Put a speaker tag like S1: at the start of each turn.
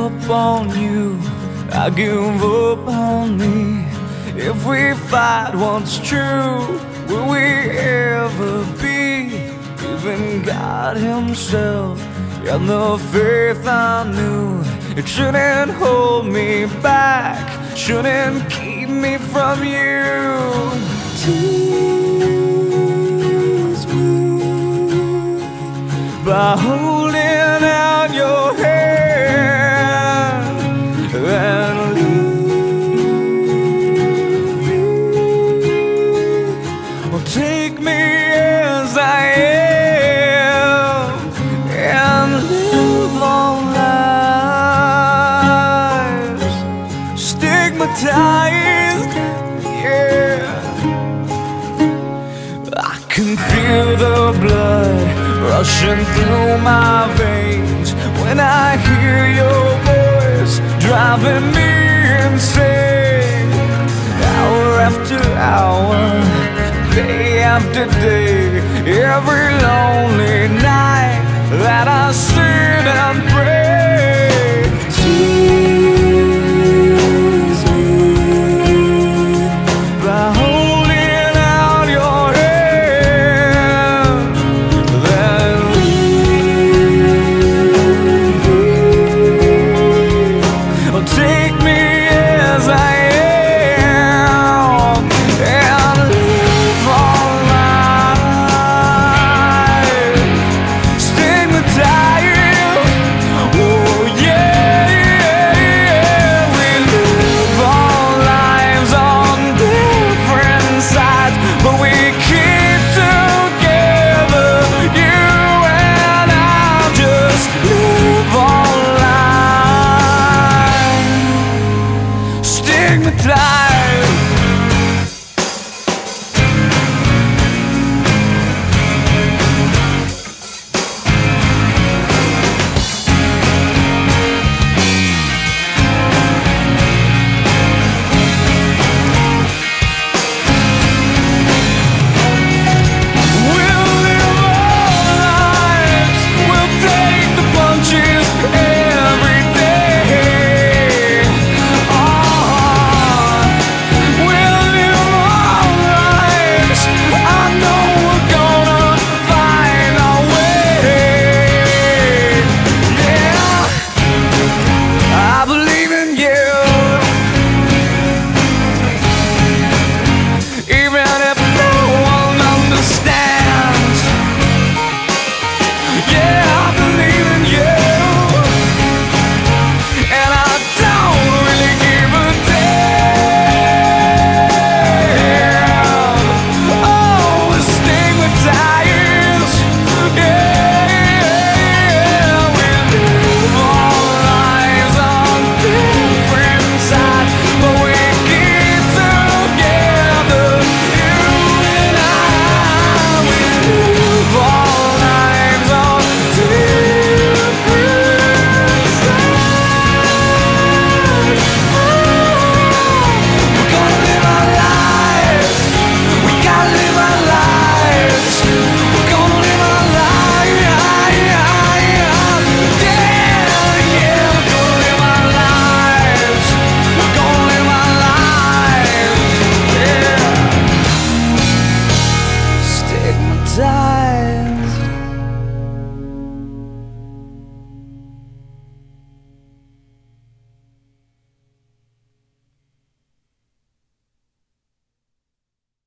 S1: up on you, I give up on me. If we fight what's true, will we ever be? Even God Himself and the faith I knew, it shouldn't hold me back, shouldn't keep me from you. Tease me by holding stigmatized. Yeah. I can feel the blood rushing through my veins when I hear your voice driving me insane. Hour after hour, day after day, every lonely night that I.